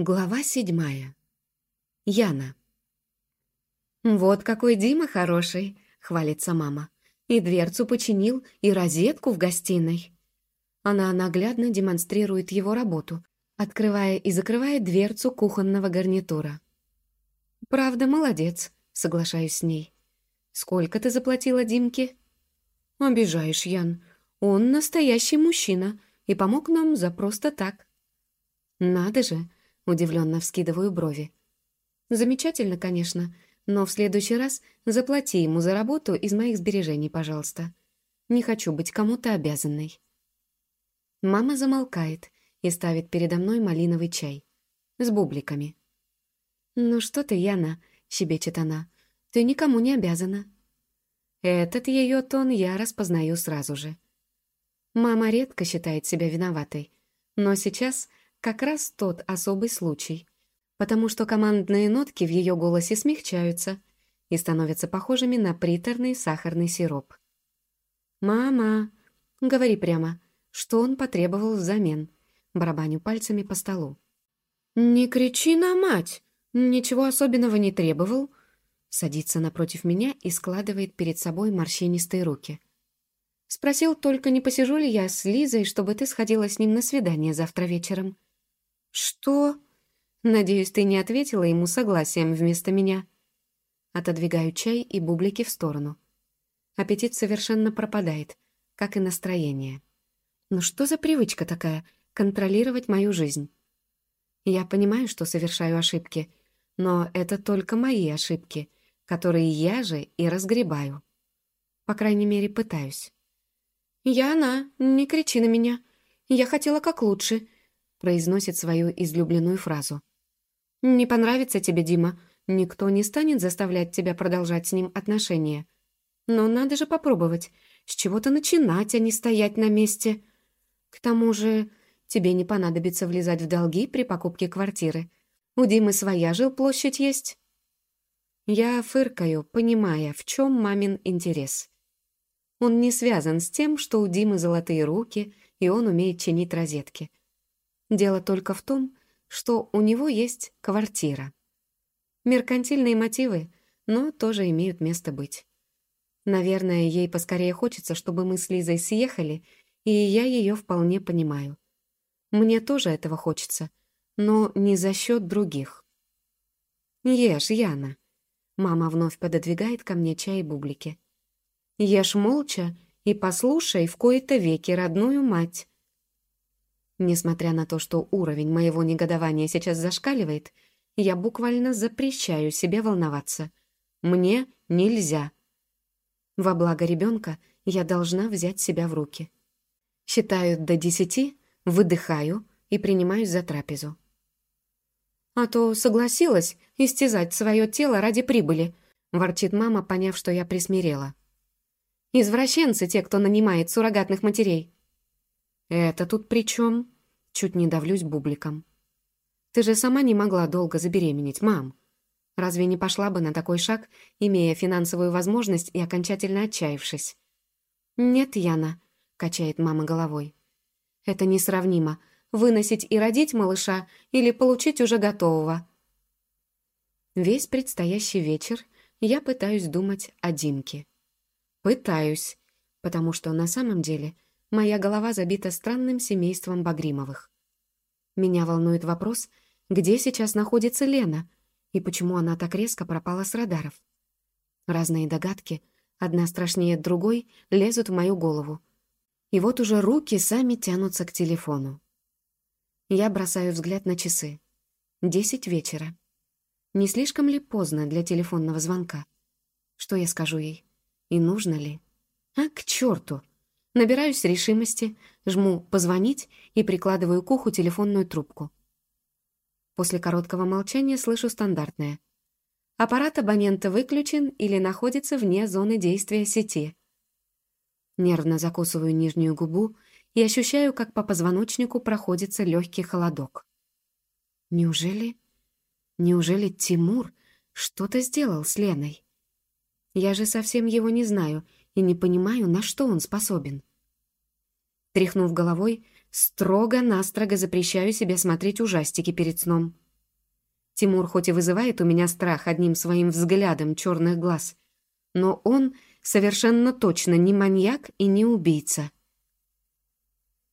Глава седьмая. Яна. «Вот какой Дима хороший!» — хвалится мама. «И дверцу починил, и розетку в гостиной». Она наглядно демонстрирует его работу, открывая и закрывая дверцу кухонного гарнитура. «Правда, молодец», — соглашаюсь с ней. «Сколько ты заплатила Димке?» «Обижаешь, Ян. Он настоящий мужчина и помог нам за просто так». «Надо же!» Удивленно вскидываю брови. Замечательно, конечно, но в следующий раз заплати ему за работу из моих сбережений, пожалуйста. Не хочу быть кому-то обязанной. Мама замолкает и ставит передо мной малиновый чай. С бубликами. «Ну что ты, Яна?» — щебечет она. «Ты никому не обязана». Этот ее тон я распознаю сразу же. Мама редко считает себя виноватой, но сейчас как раз тот особый случай, потому что командные нотки в ее голосе смягчаются и становятся похожими на приторный сахарный сироп. «Мама, говори прямо, что он потребовал взамен?» барабаню пальцами по столу. «Не кричи на мать! Ничего особенного не требовал!» Садится напротив меня и складывает перед собой морщинистые руки. «Спросил только, не посижу ли я с Лизой, чтобы ты сходила с ним на свидание завтра вечером?» «Что?» «Надеюсь, ты не ответила ему согласием вместо меня». Отодвигаю чай и бублики в сторону. Аппетит совершенно пропадает, как и настроение. Ну что за привычка такая — контролировать мою жизнь? Я понимаю, что совершаю ошибки, но это только мои ошибки, которые я же и разгребаю. По крайней мере, пытаюсь. «Яна, не кричи на меня. Я хотела как лучше произносит свою излюбленную фразу. «Не понравится тебе, Дима. Никто не станет заставлять тебя продолжать с ним отношения. Но надо же попробовать. С чего-то начинать, а не стоять на месте. К тому же тебе не понадобится влезать в долги при покупке квартиры. У Димы своя жилплощадь есть». Я фыркаю, понимая, в чем мамин интерес. Он не связан с тем, что у Димы золотые руки, и он умеет чинить розетки. Дело только в том, что у него есть квартира. Меркантильные мотивы, но тоже имеют место быть. Наверное, ей поскорее хочется, чтобы мы с Лизой съехали, и я ее вполне понимаю. Мне тоже этого хочется, но не за счет других. «Ешь, Яна». Мама вновь пододвигает ко мне чай и бублики. «Ешь молча и послушай в кои-то веки родную мать. Несмотря на то, что уровень моего негодования сейчас зашкаливает, я буквально запрещаю себе волноваться. Мне нельзя. Во благо ребенка я должна взять себя в руки. Считаю до десяти, выдыхаю и принимаюсь за трапезу. «А то согласилась истязать свое тело ради прибыли», ворчит мама, поняв, что я присмирела. «Извращенцы те, кто нанимает суррогатных матерей. «Это тут при чем?» Чуть не давлюсь бубликом. «Ты же сама не могла долго забеременеть, мам. Разве не пошла бы на такой шаг, имея финансовую возможность и окончательно отчаявшись?» «Нет, Яна», — качает мама головой. «Это несравнимо. Выносить и родить малыша или получить уже готового». Весь предстоящий вечер я пытаюсь думать о Димке. Пытаюсь, потому что на самом деле — Моя голова забита странным семейством Багримовых. Меня волнует вопрос, где сейчас находится Лена и почему она так резко пропала с радаров. Разные догадки, одна страшнее другой, лезут в мою голову. И вот уже руки сами тянутся к телефону. Я бросаю взгляд на часы. Десять вечера. Не слишком ли поздно для телефонного звонка? Что я скажу ей? И нужно ли? А, к черту! Набираюсь решимости, жму «позвонить» и прикладываю к уху телефонную трубку. После короткого молчания слышу стандартное. Аппарат абонента выключен или находится вне зоны действия сети. Нервно закусываю нижнюю губу и ощущаю, как по позвоночнику проходится легкий холодок. Неужели... Неужели Тимур что-то сделал с Леной? Я же совсем его не знаю и не понимаю, на что он способен. Тряхнув головой, строго-настрого запрещаю себе смотреть ужастики перед сном. Тимур хоть и вызывает у меня страх одним своим взглядом черных глаз, но он совершенно точно не маньяк и не убийца.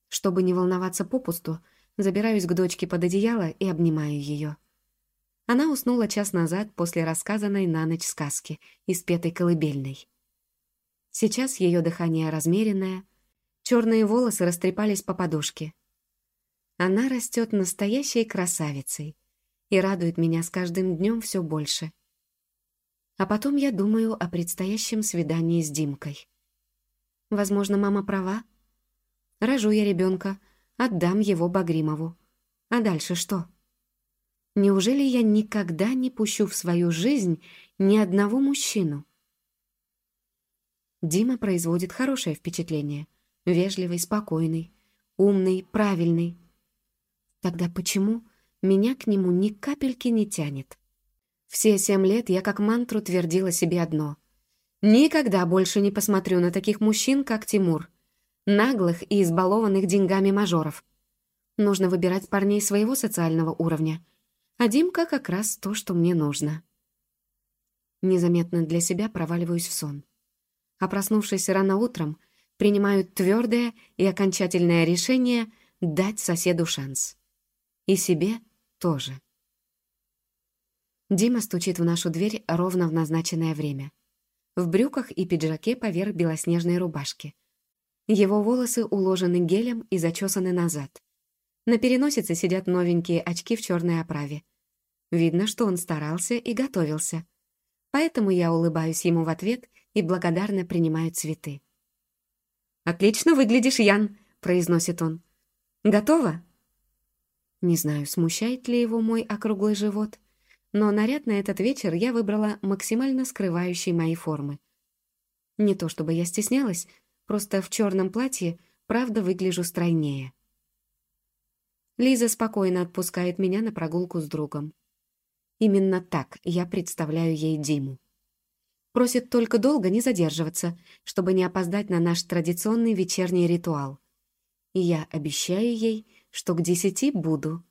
Чтобы не волноваться попусту, забираюсь к дочке под одеяло и обнимаю ее. Она уснула час назад после рассказанной на ночь сказки и спетой колыбельной. Сейчас ее дыхание размеренное, черные волосы растрепались по подушке. Она растет настоящей красавицей и радует меня с каждым днем все больше. А потом я думаю о предстоящем свидании с Димкой. Возможно, мама права. Рожу я ребенка, отдам его Багримову. А дальше что? Неужели я никогда не пущу в свою жизнь ни одного мужчину? Дима производит хорошее впечатление. Вежливый, спокойный, умный, правильный. Тогда почему меня к нему ни капельки не тянет? Все семь лет я как мантру твердила себе одно. Никогда больше не посмотрю на таких мужчин, как Тимур. Наглых и избалованных деньгами мажоров. Нужно выбирать парней своего социального уровня. А Димка как раз то, что мне нужно. Незаметно для себя проваливаюсь в сон. А проснувшись рано утром, принимаю твердое и окончательное решение дать соседу шанс. И себе тоже. Дима стучит в нашу дверь ровно в назначенное время. В брюках и пиджаке поверх белоснежной рубашки. Его волосы уложены гелем и зачесаны назад. На переносице сидят новенькие очки в черной оправе. Видно, что он старался и готовился. Поэтому я улыбаюсь ему в ответ и благодарно принимаю цветы. «Отлично выглядишь, Ян», — произносит он. «Готова?» Не знаю, смущает ли его мой округлый живот, но наряд на этот вечер я выбрала максимально скрывающий мои формы. Не то чтобы я стеснялась, просто в черном платье правда выгляжу стройнее. Лиза спокойно отпускает меня на прогулку с другом. Именно так я представляю ей Диму. Просит только долго не задерживаться, чтобы не опоздать на наш традиционный вечерний ритуал. И я обещаю ей, что к десяти буду.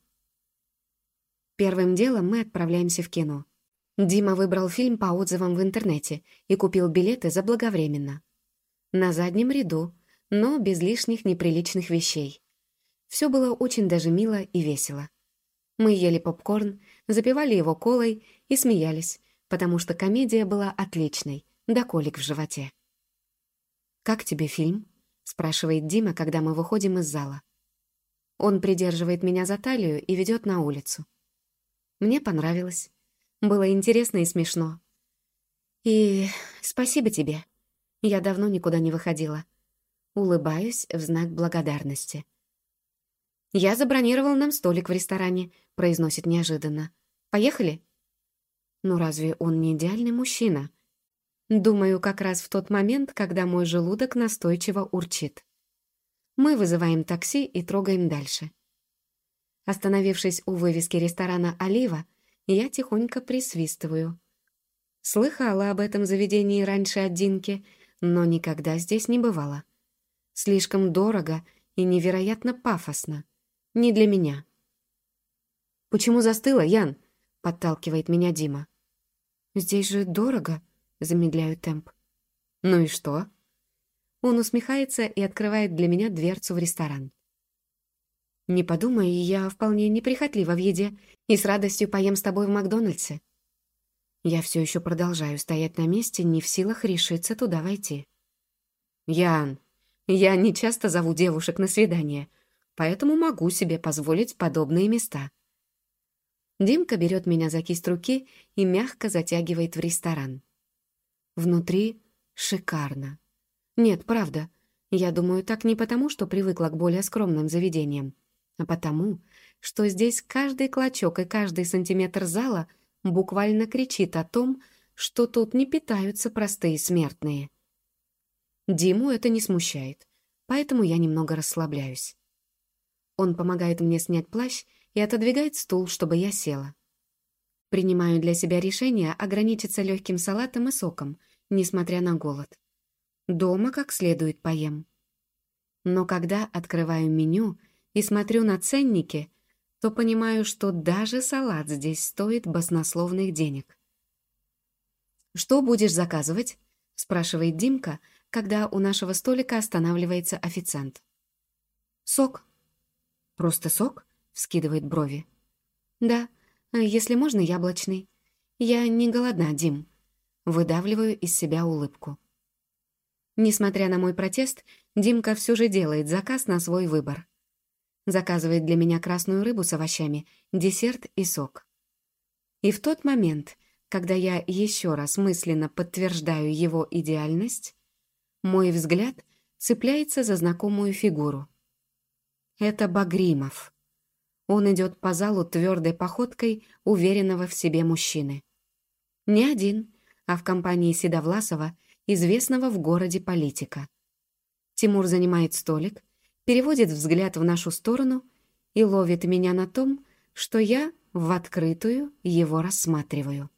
Первым делом мы отправляемся в кино. Дима выбрал фильм по отзывам в интернете и купил билеты заблаговременно. На заднем ряду, но без лишних неприличных вещей. Все было очень даже мило и весело. Мы ели попкорн, запивали его колой и смеялись, потому что комедия была отличной, да колик в животе. «Как тебе фильм?» — спрашивает Дима, когда мы выходим из зала. Он придерживает меня за талию и ведет на улицу. Мне понравилось. Было интересно и смешно. И спасибо тебе. Я давно никуда не выходила. Улыбаюсь в знак благодарности. «Я забронировал нам столик в ресторане», — произносит неожиданно. «Поехали?» Ну разве он не идеальный мужчина? Думаю, как раз в тот момент, когда мой желудок настойчиво урчит. Мы вызываем такси и трогаем дальше. Остановившись у вывески ресторана «Олива», я тихонько присвистываю. Слыхала об этом заведении раньше от Динки, но никогда здесь не бывала. Слишком дорого и невероятно пафосно. Не для меня. «Почему застыла, Ян?» — подталкивает меня Дима. «Здесь же дорого», — замедляю темп. «Ну и что?» Он усмехается и открывает для меня дверцу в ресторан. Не подумай, я вполне неприхотлива в еде и с радостью поем с тобой в Макдональдсе. Я все еще продолжаю стоять на месте, не в силах решиться туда войти. Ян, я не часто зову девушек на свидание, поэтому могу себе позволить подобные места. Димка берет меня за кисть руки и мягко затягивает в ресторан. Внутри шикарно. Нет, правда. Я думаю, так не потому, что привыкла к более скромным заведениям а потому, что здесь каждый клочок и каждый сантиметр зала буквально кричит о том, что тут не питаются простые смертные. Диму это не смущает, поэтому я немного расслабляюсь. Он помогает мне снять плащ и отодвигает стул, чтобы я села. Принимаю для себя решение ограничиться легким салатом и соком, несмотря на голод. Дома как следует поем. Но когда открываю меню — и смотрю на ценники, то понимаю, что даже салат здесь стоит баснословных денег. «Что будешь заказывать?» — спрашивает Димка, когда у нашего столика останавливается официант. «Сок». «Просто сок?» — вскидывает брови. «Да, если можно, яблочный. Я не голодна, Дим». Выдавливаю из себя улыбку. Несмотря на мой протест, Димка все же делает заказ на свой выбор. Заказывает для меня красную рыбу с овощами, десерт и сок. И в тот момент, когда я еще раз мысленно подтверждаю его идеальность, мой взгляд цепляется за знакомую фигуру. Это Багримов. Он идет по залу твердой походкой уверенного в себе мужчины. Не один, а в компании Седовласова, известного в городе политика. Тимур занимает столик, переводит взгляд в нашу сторону и ловит меня на том, что я в открытую его рассматриваю.